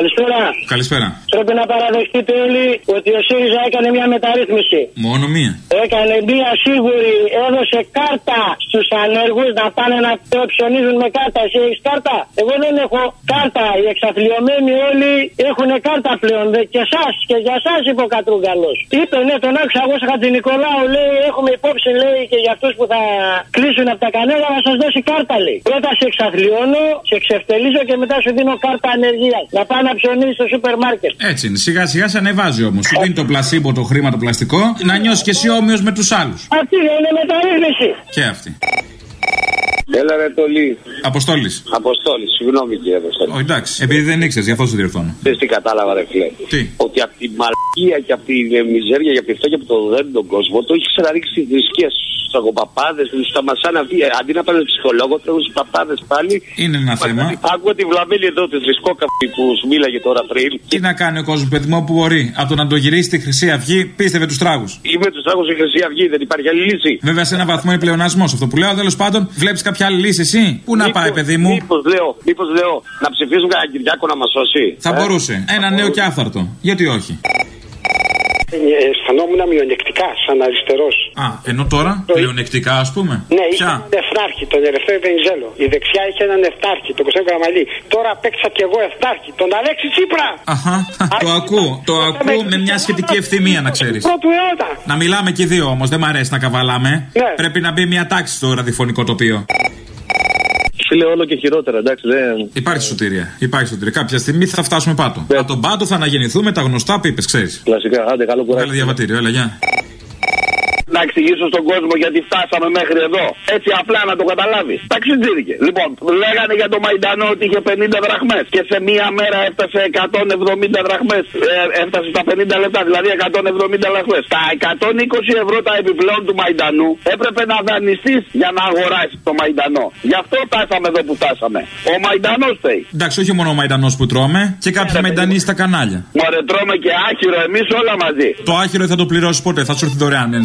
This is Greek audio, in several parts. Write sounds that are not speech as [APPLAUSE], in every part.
Καλησπέρα. Καλησπέρα. Πρέπει να παραδεχτείτε όλοι ότι ο ΣΥΡΙΖΑ έκανε μια μεταρρύθμιση. Μόνο μία. Έκανε μία σίγουρη, έδωσε κάρτα στους ανέργους να πάνε να ψωνίζουν με κάρτα. Εσύ έχεις κάρτα; Εγώ δεν έχω κάρτα. Οι εξαθλειωμένοι όλοι έχουν κάρτα πλέον. Δε και εσά και για εσά είπε ο Κατρούγκαλος. Είπε ναι, τον άκουσα εγώ Χατζη Νικολάου λέει έχουμε υπόψη λέει και για αυτούς που θα κλείσουν από τα κανένα να σας δώσει κάρτα λέει. Πρώτα σε εξαθλειώνω, σε εξευτελίζω και μετά σου δίνω κάρτα ανεργίας. Να πάει να ψωνίσει στο σούπερ μάρκετ. Έτσι είναι. Σιγά σιγά σε ανεβάζει όμως. Σου δίνει το πλασίμπο το χρήμα το πλαστικό να νιώσεις και εσύ όμοιος με τους άλλους. Αυτή είναι μεταρρύθμιση. Και αυτή. Έλα ρε Τολί. Αποστόλης. Αποστόλης, συγγνώμη κύριε Αποστόλη. Ω, εντάξει. Επειδή δεν ήξερες, γι' αυτό σε διορθώνω. Θες τι κατάλαβα ρε φίλε. Τι; Ότι από τη μαλακία και από τη μιζέρια και από τη φτώχεια που το δένει τον κόσμο, το έχεις ξαναρίξει τι θρησκείες στους αγοπαπάδε, στα μασάνα αυτή. Αντί να πάνε ψυχολόγο, θέλουν στους παπάδες πάλι. Είναι ένα θέμα. Άκουγα τη βλαμμένη εδώ τη θρησκόκαπη που σου μίλαγε τώρα πριν. Τι να κάνει ο κόσμος, παιδί μου, που μπορεί. Από το να το γυρίσει στη Χρυσή Αυγή, πίστευε τους τράγους. Είμαι τους τράγους στη Χρυσή Αυγή, δεν υπάρχει άλλη λύση. Βέβαια σε ένα βαθμό είναι πλεονασμό αυτό που λέω. Τέλος πάντων, βλέπεις κάποια άλλη λύση εσύ; Πού να πάει, παιδί μου; Μήπως λέω, μήπως λέω να ψηφίσουν κανένα Κυριάκο να μας σώσει. Θα Ε; μπορούσε. Ένα νέο και άφθαρτο. Γιατί όχι; Ε, αισθανόμουν μειονεκτικά σαν αριστερός. Α, ενώ τώρα, πλεονεκτικά ας πούμε. Ναι, είχε Ποια. έναν εφτάρχη, τον Ελευθέρω Βενιζέλο. Η δεξιά είχε έναν εφτάρχη, τον Κωνσταντίνο Καραμαλή. Τώρα παίξα κι εγώ εφτάρχη, τον Αλέξη Τσίπρα. Αχα, το ακούω. Το ακούω με μια σχετική ευθυμία να ξέρεις. Πρώτου αιώνα. Να μιλάμε και οι δύο όμως, δεν μ' αρέσει να καβαλάμε. Ναι. Πρέπει να μπει μια τάξη στο ραδιοφωνικό τοπίο. Φίλε, όλο και χειρότερα, εντάξει, δεν. Υπάρχει σωτηρία. Υπάρχει σωτηρία. Κάποια στιγμή θα φτάσουμε πάτο. Ναι. Από τον πάτο θα αναγεννηθούμε τα γνωστά πίπε, ξέρεις. Κλασικά, άντε, καλό κουράγιο. Βγάλε διαβατήριο, έλα, γεια. Να εξηγήσω στον κόσμο γιατί φτάσαμε μέχρι εδώ. Έτσι απλά να το καταλάβει. Ταξιτζίδικε. Λοιπόν, λέγανε για το Μαϊντανό ότι είχε 50 δραχμές. Και σε μία μέρα έφτασε 170 δραχμές. Ε, έφτασε στα 50 λεπτά, δηλαδή 170 δραχμέ. Τα 120 ευρώ τα επιπλέον του Μαϊντανού έπρεπε να δανειστείς για να αγοράσεις το Μαϊντανό. Γι' αυτό φτάσαμε εδώ που φτάσαμε. Ο Μαϊντανός φταίει. Εντάξει, όχι μόνο ο Μαϊντανός που τρώμε και κάποιοι Μαϊντανοί στα κανάλια. Μωρέ, τρώμε και άχυρο εμείς όλα μαζί. Το άχυρο δεν θα το πληρώσεις ποτέ, θα σου έρθει δωρεάν, δεν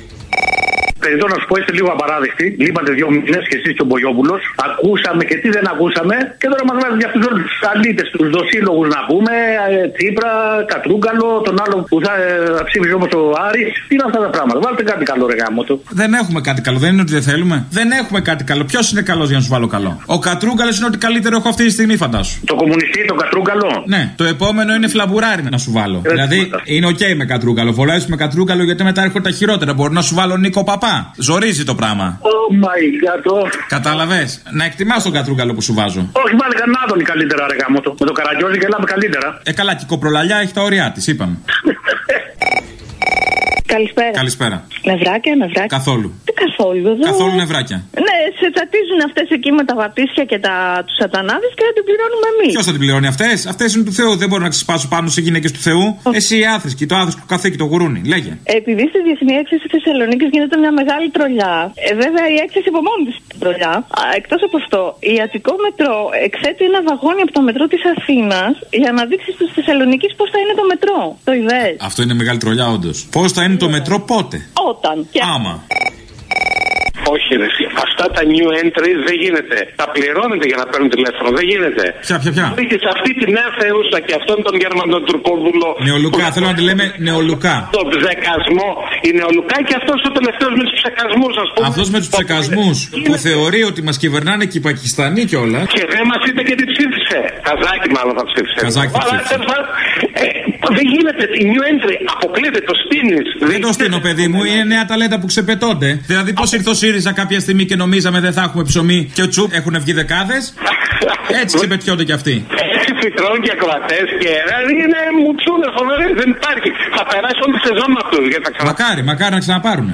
Εδώ να σου πω, είστε λίγο απαράδεκτοι. Λείπατε δύο μήνες και εσείς και ο Μπογιόπουλος. Ακούσαμε και τι δεν ακούσαμε. Και τώρα μας βάζετε για αυτούς όλους τους αλήτες, τους δοσύλλογους να πούμε. ε, Τσίπρα, Κατρούγκαλο, τον άλλο που θα ε, ψήφιζε όμως ο Άρης. Τι είναι αυτά τα πράγματα. Βάλτε κάτι καλό, ρε γάμο του. Δεν έχουμε κάτι καλό, δεν είναι ότι δεν θέλουμε. Δεν έχουμε κάτι καλό. Ποιος είναι καλός για να σου βάλω καλό; Ο Κατρούγκαλος είναι ότι καλύτερο έχω αυτή τη στιγμή, φαντάσου. Το κομμουνιστή, τον Κατρούγκαλο; Ναι, το επόμενο είναι φλαμπουράρι να σου βάλω. δηλαδή είναι οκ με Κατρούγκαλο. Βολεύεις με Κατρούγκαλο γιατί μετά έρχονται τα χειρότερα. Μπορώ να σου βάλω Νίκο Παπά. Ζορίζει το πράγμα. Oh my god. oh. Κατάλαβε. Να εκτιμάς τον Κατρούγκαλο που σου βάζω. Όχι, βάλε κανέναν Άδωνη καλύτερα, ρε γαμώτο. Με το καραγκιόζι γελάμε καλύτερα. Ε, καλά, και η κοπρολαλιά έχει τα ωραία της, είπαμε. Καλησπέρα. Καλησπέρα. Νευράκια, νευράκια. Καθόλου. Τι καθόλου εδώ. Καθόλου νευράκια. Ναι, σε τσατίζουν αυτές εκεί με τα βαφτίσια και τα... τους σατανάδες και δεν την πληρώνουμε εμείς. Ποιος θα την πληρώνει αυτές, αυτές είναι του Θεού. Δεν μπορώ να ξεσπάσω πάνω σε γυναίκες του Θεού. Εσύ οι άθρησκοι, το άθρησκο καθήκη, το γουρούνι. Λέγε. Επειδή στη διεθνή έκθεση Θεσσαλονίκης γίνεται μια μεγάλη τρολιά. Ε, βέβαια η έκθεση από μόνη της είναι τρολιά. Εκτός από αυτό, η Αττικό Μετρό εξέτει ένα βαγόνι από το μετρό της Αθήνας για να δείξει στους Θεσσαλονίκης πώς θα είναι το μετρό. Το ιδέε. Αυτό είναι μεγάλη τρολιά, όντως. Πώς θα είναι το μετρό πότε; Όταν. Και... Άμα. Όχι, ρε. εσύ. Αυτά τα new entry δεν γίνεται. Τα πληρώνετε για να παίρνουν τηλέφωνο. Δεν γίνεται. Ποια, ποια, ποια; Είχε αυτή τη νέα θεούσα και αυτόν τον Γερμανοτουρκόβουλο. Νεολουκά, θέλω να τη λέμε νεολουκά. Το ψεκασμό. Η νεολουκά και αυτός ο τελευταίος με τους ψεκασμούς, ας πούμε. Αυτός με τους ψεκασμούς που θεωρεί ότι μας κυβερνάνε και οι Πακιστανοί κιόλας. Και δεν μας είπε και τι ψήφισε. Καζάκι, μάλλον θα ψήφισε. Καζάκι θα Αλλά, ψήφισε. τέλος πάντων, ε, δεν γίνεται. Η new entry αποκλείεται. Το στείνεις. Δεν το στείλω, παιδί μου, είναι νέα ταλέντα που ξεπετώνται. Δηλαδή, πώς ήρθε ο ΣΥΡΙΖΑ κάποια στιγμή και νομίζαμε δεν θα έχουμε ψωμί και ο Τσουπ έχουν βγει δεκάδες; [LAUGHS] Έτσι ξεπετιώνται κι αυτοί. Έτσι φυτρώνουν και ακροατές και δηλαδή είναι μουτσούνε φοβερές. Δεν υπάρχει. Θα περάσει όλη τη σεζόν με αυτούς. Γιατί θα ξανα... Μακάρι, μακάρι να ξαναπάρουν.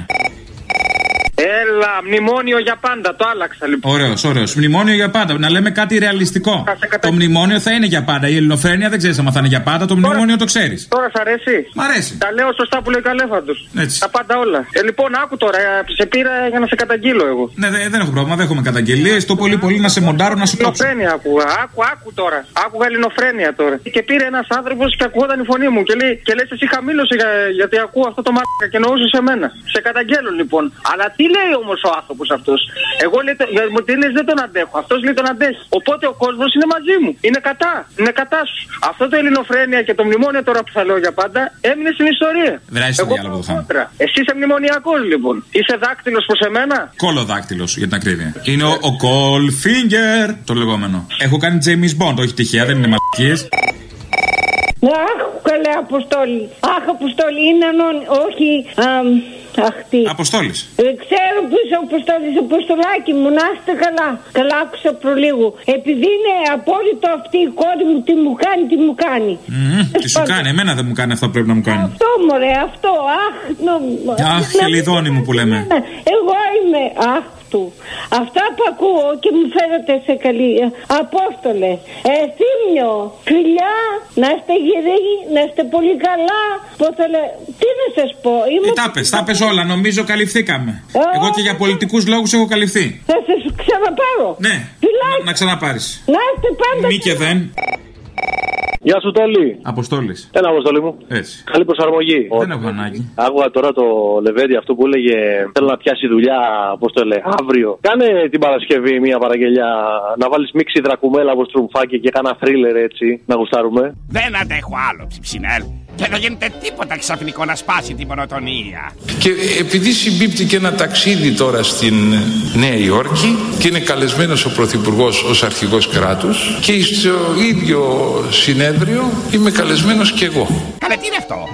Έλα, μνημόνιο για πάντα. Το άλλαξα λοιπόν. Ωραίος, ωραίος. Μνημόνιο για πάντα. Να λέμε κάτι ρεαλιστικό. Το μνημόνιο θα είναι για πάντα. Η ελληνοφρένεια δεν ξέρεις αν θα είναι για πάντα. Το μνημόνιο το ξέρεις. Τώρα σ' αρέσει; Μ' αρέσει. Τα λέω σωστά που λέει ο Καλέφαντος. Έτσι. Τα πάντα όλα. Ε, λοιπόν, άκου τώρα. ε, Σε πήρα για να σε καταγγείλω εγώ. Ναι, δε- δεν έχω πρόβλημα, δεν έχουμε καταγγελίες. Το πολύ πολύ να σε μοντάρω να σου κόψω. Ελληνοφρένεια άκουγα. Άκου, άκου τώρα. Άκουγα ελληνοφρένεια τώρα. Και πήρε ένας άνθρωπος και ακούγονταν η φωνή μου. Και λέει, και λες εσύ χαμήλωσε για- γιατί ακούω αυτό το μάκα και εννοούσες σε μένα. Σε καταγγέλω λοιπόν. Αλλά τι λέει όμως ο άνθρωπος αυτός. Εγώ λέει, το- για μου τι λες, δεν τον αντέχω. Αυτός λέει τον αντέχει. Οπότε ο κόσμος είναι μαζί μου. Είναι κατά. Είναι κατά σου. Αυτό το ελληνοφρένεια και το μνημόνιο τώρα που θα λέω για πάντα έμεινε στην ιστορία. Βράζει το Εγώ διάλογο πάω το χάμε. κόντρα. Εσύ είσαι μνημονιακός λοιπόν. Είσαι δάκτυλος προς εμένα. Κόλο δάκτυλο για την ακρίβεια. Είναι ο, ο Goldfinger, το λεγόμενο. Έχω κάνει James Bond, όχι τυχαία, δεν είναι μαλακίες. Αχ, καλέ Αποστόλη. Αχ, Αποστόλη, είναι ανώνυμο. Όχι. Αμ, Αχ, τι. Αποστόλης. Ε, ξέρω που είσαι ο Αποστόλης, Αποστολάκι μου, να είστε καλά. Καλά άκουσα προλίγου. Επειδή είναι απόλυτο αυτή η κόρη μου, τι μου κάνει, τι μου κάνει. Τι σου κάνει, εμένα δεν μου κάνει αυτό που πρέπει να μου κάνει. Αυτό μωρέ, αυτό, αχ, νο, Αχ, να- χελιδόνι μου που λέμε. Ναι, Εγώ είμαι, αχ του. Αυτά που ακούω και μου φέρετε σε καλή. ε, Απόστολε, ε, θύμιο, φιλιά, να είστε γεροί, να είστε πολύ καλά. Πώς θα λέ- Τι να σας πω, είμαι... Ε, τα πες, τα πες όλα, νομίζω καλυφθήκαμε. Ε, Εγώ και για πολιτικούς λόγους έχω καλυφθεί. Θα σας ξαναπάρω. Ναι, Φιλάκι, να ξαναπάρεις. να είστε πάντα Μη και δεν. Γεια σου, Τόλι. Αποστόλης. Έλα, Αποστόλη μου. Έτσι. Καλή προσαρμογή. Δεν έχω ανάγκη. Άκουγα τώρα το Λεβέντι αυτό που έλεγε Θέλω να πιάσει δουλειά, πώς το λέει, αύριο. Κάνε την Παρασκευή μια παραγγελιά να βάλεις μίξη δρακουμέλα από στρουμφάκι και κάνα θρίλερ έτσι να γουστάρουμε. Δεν αντέχω άλλο, ψιψινέλ. Και δεν γίνεται τίποτα ξαφνικό να σπάσει την μονοτονία. Και επειδή συμπίπτει και ένα ταξίδι τώρα στην Νέα Υόρκη και είναι καλεσμένος ο Πρωθυπουργός ως αρχηγός κράτους και στο ίδιο συνέδριο είμαι καλεσμένος και εγώ. Καλέ, τι είναι αυτό;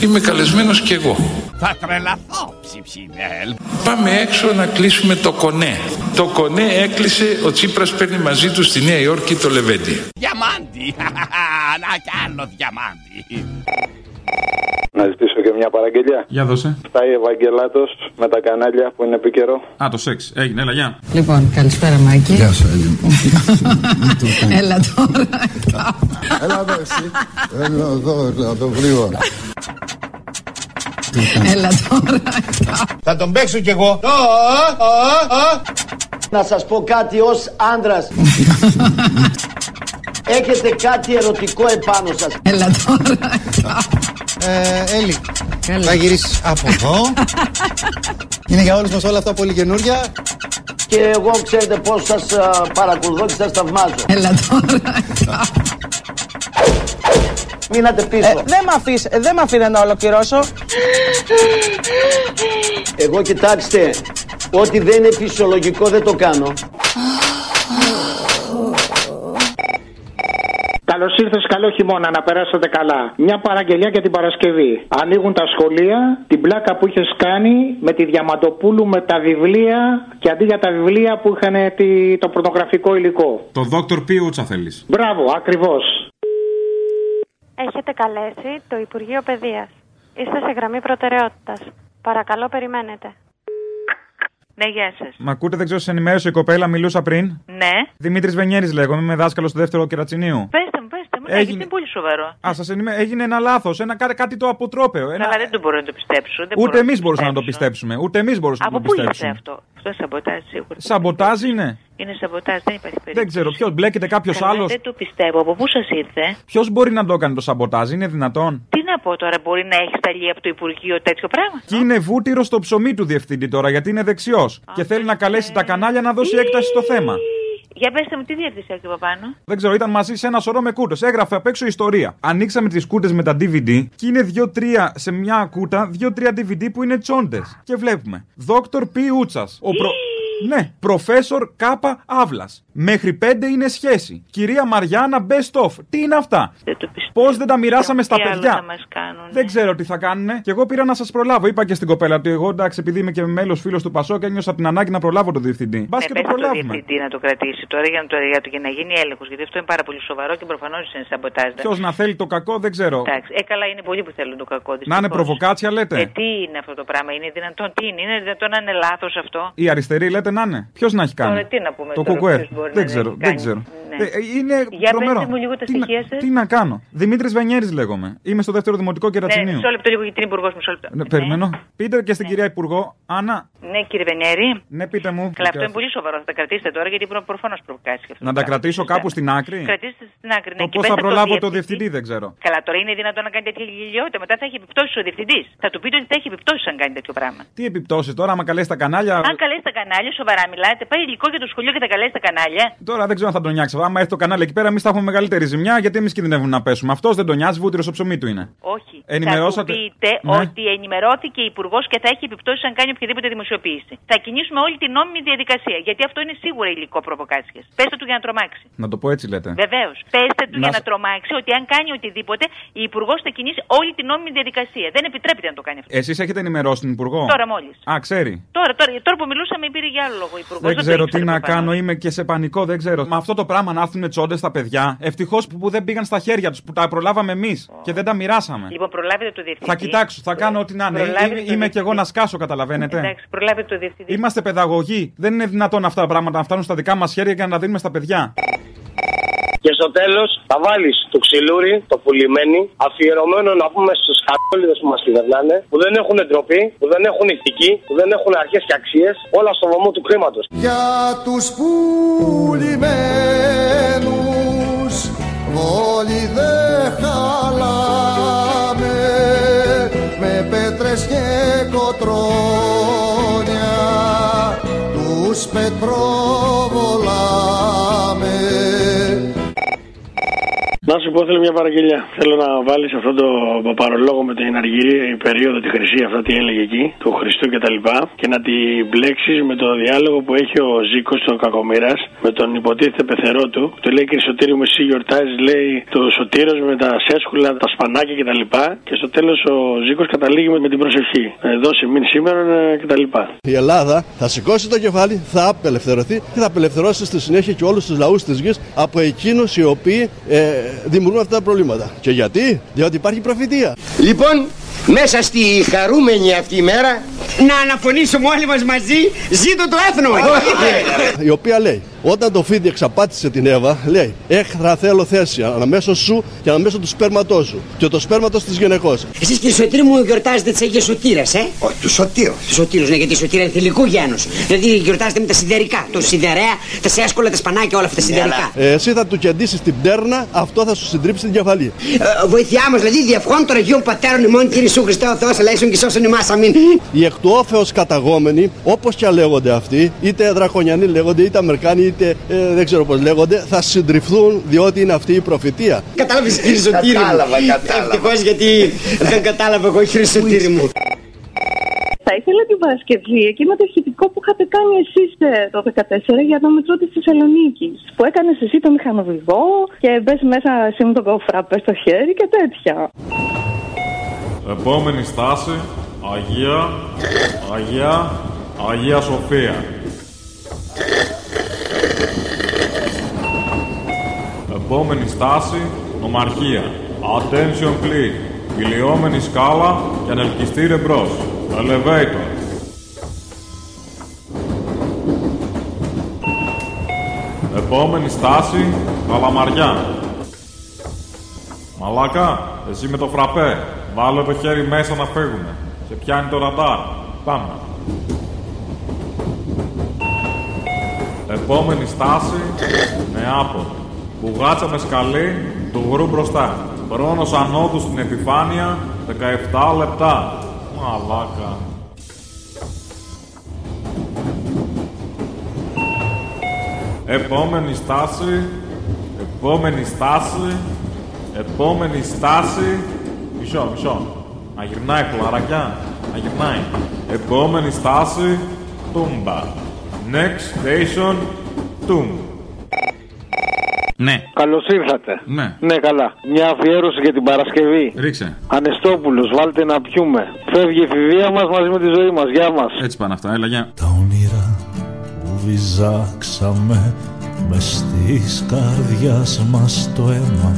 Είμαι καλεσμένος και εγώ. Θα τρελαθώ, ψιψινέλ. Πάμε έξω να κλείσουμε το κονέ. Το κονέ έκλεισε, ο Τσίπρας παίρνει μαζί του στη Νέα Υόρκη το Λεβέντι. Διαμάντι. [LAUGHS] να κι άλλο διαμάντι. Να ζητήσω και μια παραγγελιά. Για δώσε. Φτάει Ευαγγελάτος με τα κανάλια που είναι επίκαιρο. Α, το σεξ. Έγινε, έλα, γεια. Λοιπόν, καλησπέρα Μάκη. Γεια σου, Έλλη. [LAUGHS] Έλα τώρα. Έλα εδώ εσύ. Έλα εδώ, έλα εδώ γρήγορα. [LAUGHS] Έλα τώρα. Θα τον παίξω κι εγώ. Να σας πω κάτι ως άντρας. [LAUGHS] Έχετε κάτι ερωτικό επάνω σας. Έλα τώρα. Ε, Έλλη, θα γυρίσεις από εδώ. [LAUGHS] Είναι για όλους μας όλα αυτά πολύ καινούρια. Και εγώ ξέρετε πώς σας α, παρακολουθώ και σας θαυμάζω. Έλα τώρα. Μείνατε πίσω. Δεν με αφήσ, δεν με αφήνε να ολοκληρώσω. Εγώ κοιτάξτε, ό,τι δεν είναι φυσιολογικό δεν το κάνω. Καλώς ήρθες, καλό χειμώνα, να περάσετε καλά. Μια παραγγελιά για την Παρασκευή. Ανοίγουν τα σχολεία, την πλάκα που είχες κάνει με τη Διαμαντοπούλου με τα βιβλία και αντί για τα βιβλία που είχαν τη- το πορνογραφικό υλικό. Το Dr. Πιούτσα θέλεις. Μπράβο, ακριβώς. Έχετε καλέσει το Υπουργείο Παιδείας. Είστε σε γραμμή προτεραιότητας. Παρακαλώ περιμένετε. Ναι, γεια σας. Μα ακούτε, δεν ξέρω, σε ενημέρωσε η κοπέλα, μιλούσα πριν. Ναι. Δημήτρης Βενιέρης λέγομαι, είμαι δάσκαλος στο δεύτερο κερατσινίου. Πετε μου, πετε μου. Ναι, Έγινε- γιατί είναι πολύ σοβαρό. Α, σας ενημέ... Έγινε ένα λάθος, ένα, κάτι, κάτι το αποτρόπαιο. Ένα... Αλλά δεν το μπορώ να το πιστέψω. Δεν Ούτε μπορώ εμεί το μπορούσαμε να το πιστέψω. πιστέψουμε. Ούτε εμείς μπορούσαμε Από να το πού ήρθε πιστέψουμε. αυτό; Αυτό σαμποτάζ σίγουρα. Σαμποτάζ είναι. Είναι σαμποτάζ, δεν υπάρχει περίπτωση. Δεν ξέρω, ποιος μπλέκεται κάποιος Καλά, άλλος. Δεν το πιστεύω. Από πού σας ήρθε; Ποιος μπορεί να το έκανε το σαμποτάζ, είναι δυνατόν; Τι να πω τώρα, μπορεί να έχει σταλεί από το Υπουργείο τέτοιο πράγμα; Και είναι βούτυρο στο ψωμί του διευθυντή τώρα, γιατί είναι δεξιός. Και θέλει να καλέσει τα κανάλια να δώσει έκταση στο θέμα. Για πετε μου, τι διεύθυνση έχει από πάνω; Δεν ξέρω, ήταν μαζί σε ένα σωρό με κούτες. Έγραφε απ' έξω ιστορία. Ανοίξαμε τις κούτες με τα DVD και είναι δύο-τρία σε μια κούτα, δύο-τρία DVD που είναι τσόντες. Και βλέπουμε. Δόκτωρ Π. Ούτσας. Ο προ... Ναι, προφέσορ Κάπα Αύλας. Μέχρι πέντε είναι σχέση. Κυρία Μαριάννα Best of. Τι είναι αυτά; Πώς δεν τα μοιράσαμε στα Τι άλλο παιδιά; θα μας κάνουν. Δεν ξέρω τι θα κάνουνε. Και εγώ πήρα να σας προλάβω. Είπα και στην κοπέλα ότι εγώ εντάξει, επειδή είμαι και μέλος φίλος του Πασό και ένιωσα την ανάγκη να προλάβω τον διευθυντή. Μπας Ναι, και το πες στο προλάβουμε. διευθυντή να το κρατήσει τώρα για να, το, για, το, για να γίνει έλεγχος. Γιατί αυτό είναι πάρα πολύ σοβαρό και προφανώς είναι σαμποτάζ. Ποιος να θέλει το κακό δεν ξέρω. Εντάξει, ε, καλά είναι πολλοί που θέλουν το κακό. Να είναι δυστυχώς. προβοκάτσια λέτε. Ε, τι είναι αυτό το πράγμα, είναι δυνατόν, τι είναι, είναι δυνατόν να είναι λάθος αυτό; Η αριστερή λέτε να είναι. Ποιος να έχει κάνει; Τώρα τι να πούμε Το τώρα, κουκουέ. ποιος μπορεί Δεν να ξέρω, έχει δεν κάνει. ξέρω. Ναι. Ε, ε, είναι Για τρομερό. πετε μου λίγο τα Τι να- στοιχεία σας. Τι να κάνω. Δημήτρης Βενιέρης λέγομαι. Είμαι στο δεύτερο δημοτικό Ναι, κερατσινίου. μισό λεπτό λίγο γιατί είναι υπουργός, μισό λεπτό. Ναι, περιμένω. Πείτε και στην κυρία Υπουργό, Άννα. Ναι, κύριε Βενέρη. Ναι, πείτε μου. Καλά, αυτό είναι πολύ σοβαρό. Θα τα κρατήσετε τώρα γιατί προφανώς προβοκάσεις και αυτό. Να τα κρατήσω κάπου στην άκρη; Κρατήστε στην άκρη. Ναι, Το και πώς πέστε θα το προλάβω το διευθυντή. διευθυντή δεν ξέρω. Καλά, τώρα είναι δυνατόν να κάνει τέτοια γελιότητα. Μετά θα έχει επιπτώσεις ο διευθυντής. Θα του πείτε ότι θα έχει επιπτώσεις αν κάνει τέτοιο πράγμα. Τι επιπτώσεις τώρα, άμα καλέσει τα κανάλια; Αν καλέσει τα κανάλια, σοβαρά μιλάτε, πάει υλικό για το σχολείο και τα καλέσει τα κανάλια. Τώρα δεν ξέρω αν θα τον νιάξει. Άμα έρθει το κανάλι εκεί πέρα, εμείς θα έχουμε μεγαλύτερη ζημιά γιατί εμείς κινδυνεύουμε να πέσουμε. Αυτός δεν τον νοιάζει, βούτυρος στο ψωμί του είναι. Όχι. Ενημερώσατε- Θα του πείτε Ναι. ότι ενημερώθηκε υπουργός και θα έχει επιπτώσεις αν κάνει οποιαδήποτε δημοσιοποίηση. Θα κινήσουμε όλη την νόμιμη διαδικασία. Γιατί αυτό είναι σίγουρα υλικό προβοκάτσια. Πέστε του για να τρομάξει. Να το πω έτσι λέτε. Βεβαίως. Πέστε του Να για σ- να τρομάξει ότι αν κάνει οτιδήποτε, η υπουργός θα κινήσει όλη την νόμιμη διαδικασία. Δεν επιτρέπεται να το κάνει αυτό. Εσείς έχετε ενημερώσει την Υπουργό; Τώρα μόλις. Α, ξέρει. Τώρα, τώρα, τώρα που μιλούσαμε πήρε για άλλο λόγο η υπουργός. Δεν ξέρω τι να κάνω, είμαι και σε πανικό, δεν ξέρω. Με αυτό το πράγμα να έρθουν τσόντες στα παιδιά, ευτυχώς που, που δεν πήγαν στα χέρια τους, που τα προλάβαμε εμείς και δεν τα μοιράσαμε. Λοιπόν, προλάβετε το διευθυντή. Θα κοιτάξω, θα κάνω ό,τι να είναι. Προλάβετε Είμαι, το είμαι και εγώ να σκάσω, καταλαβαίνετε. Εντάξει, προλάβετε το διευθυντή. Είμαστε παιδαγωγοί. Δεν είναι δυνατόν αυτά τα πράγματα να φτάνουν στα δικά μας χέρια και να τα δίνουμε στα παιδιά. Και στο τέλος θα βάλεις το ξυλούρι, το πουλημένο, αφιερωμένο να πούμε στους χαρτόλιδε που μας κυβερνάνε, που δεν έχουν ντροπή, που δεν έχουν ηθική, που δεν έχουν αρχές και αξίες, όλα στο βωμό του χρήματος. Για τους πουλημένους όλοι δεν χαλάμε με πέτρες και κοτρόνια τους πετροβολάμε Να σου πω, θέλω μια παραγγελιά. Θέλω να βάλεις αυτό το παρολόγο με την Αργυρία, η περίοδο τη χρυσή, αυτά τι έλεγε εκεί, του Χριστού κτλ. Και, τα λοιπά, και να την μπλέξεις με το διάλογο που έχει ο Ζήκος, ο Κακομήρα, με τον υποτίθεται πεθερό του. Του λέει και Σωτήρι μου, εσύ γιορτάζεις, λέει το Σωτήρος με τα σέσκουλα, τα σπανάκια κτλ. Και, τα λοιπά. και στο τέλος ο Ζήκος καταλήγει με, με την προσευχή. Ε, δώσε μην σήμερα κτλ. Η Ελλάδα θα σηκώσει το κεφάλι, θα απελευθερωθεί και θα απελευθερώσει στη συνέχεια και όλους τους λαούς της γης από εκείνους οι οποίοι ε, δημιουργούν αυτά τα προβλήματα. Και γιατί; Διότι υπάρχει προφητεία. Λοιπόν, μέσα στη χαρούμενη αυτή η μέρα να αναφωνήσουμε όλοι μας μαζί ζήτω το έθνο. Η οποία λέει, όταν το φίδι εξαπάτησε την Εύα, λέει: Έχθρα θέλω θέση αναμέσω σου και αναμέσω του σπέρματός σου και το σπέρματος της γυναικός. Εσείς κύριε Σωτήρη μου γιορτάζετε τις Αγίες Σωτήρες, ε; Όχι, τους Σωτήρους. Τους Σωτήρους, ναι, γιατί η Σωτήρα είναι θηλυκού γένους. Δηλαδή γιορτάζετε με τα σιδερικά, το σιδερέα, τα σέσκολα, τα σπανάκια, όλα αυτά τα σιδερικά. Ε, εσύ θα του κεντήσεις την πτέρνα, αυτό θα σου συντρίψει την κεφαλή. Ε, βοηθειά μας, δηλαδή διαφχών των Αγίων Πατέρων ημών Κύριε Ιησού Χριστέ ο Θεός, ελέησον και σώσον ημάς, αμήν. Οι εκ του όφεως καταγόμενοι, όπως και αν λέγονται αυτοί, είτε δρακονιανοί λέγονται, είτε Αμερικάνοι, είτε ε, δεν ξέρω πώς λέγονται, θα συντριφθούν διότι είναι αυτή η προφητεία. Κατάλαβες κύριε Σωτήρη μου. Κατάλαβα, κατάλαβα. Ευτυχώς γιατί δεν κατάλαβα εγώ κύριε Σωτήρη μου. Θα ήθελα την Παρασκευή εκείνο το ηχητικό που είχατε κάνει εσείς το 2014 για το μετρό της Θεσσαλονίκης. Που έκανες εσύ το μηχανοδηγό και μπες μέσα εσύ με τον κοφραπέ στο χέρι και τέτοια. Επόμενη στάση, Αγία, Αγία, Αγία Σοφία. Επόμενη στάση, Νομαρχία. Attention please. Κυλιόμενη σκάλα και ανελκυστήρε μπρος. Elevator. Επόμενη στάση, Καλαμαριά. Μαλάκα, εσύ με το φραπέ. Βάλε το χέρι μέσα να φύγουμε. Σε πιάνει το ραντάρ. Πάμε. Επόμενη στάση, Νεάπολη. Μπουγάτσα με σκαλί, του γρου μπροστά. Χρόνος ανώδου στην επιφάνεια, 17 λεπτά. Μαλάκα. Επόμενη στάση, επόμενη στάση, επόμενη στάση. Μισό, μισό. Να γυρνάει πλαρακιά, να γυρνάει. Επόμενη στάση, Τούμπα. Next station, Τούμ. Ναι. Καλώς ήρθατε. Ναι. Ναι, καλά. Μια αφιέρωση για την Παρασκευή. Ρίξε. Ανεστόπουλος, βάλτε να πιούμε. Φεύγει η εφηβεία μας μαζί με τη ζωή μας. Γεια μας. Έτσι πάνε αυτά, έλα γεια. που βυζάξαμε μες στις καρδιάς μας το αίμα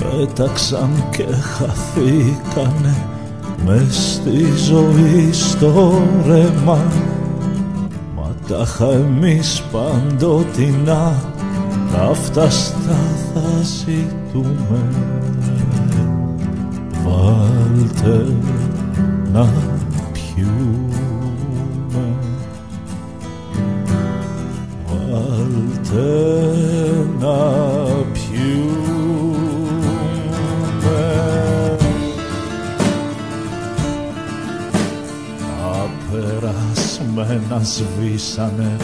πέταξαν και χαθήκανε μες στη ζωή στο ρέμα μα τάχα εμείς παντοτινά καύταστα θα ζητούμε. Βάλτε να πιούμε. Βάλτε να πιούμε. Απερασμένα σβήσανε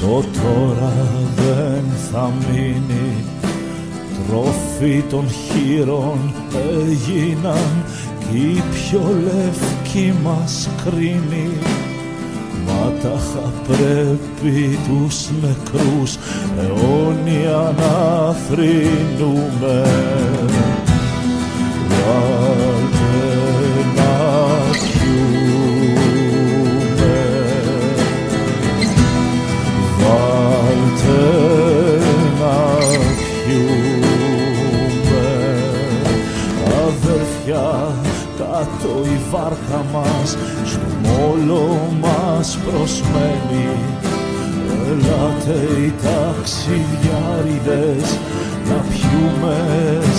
το τώρα δεν θα μείνει τροφή των χείρων έγιναν κι οι πιο λευκοί μας κρίνει. Μα τάχα πρέπει τους νεκρούς αιώνια να θρυνούμε κάτω η βάρκα μας στο μόλο μας προσμένει. Ελάτε οι ταξιδιάριδες να πιούμε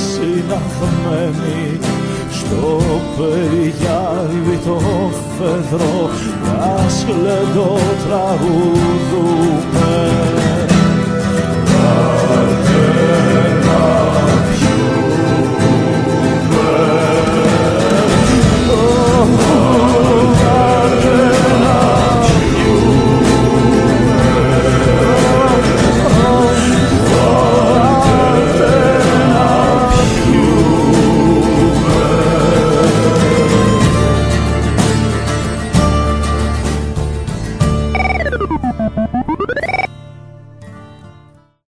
συναχμένοι στο περιγιάλι το φεδρό να σκλεντό τραγουδούμε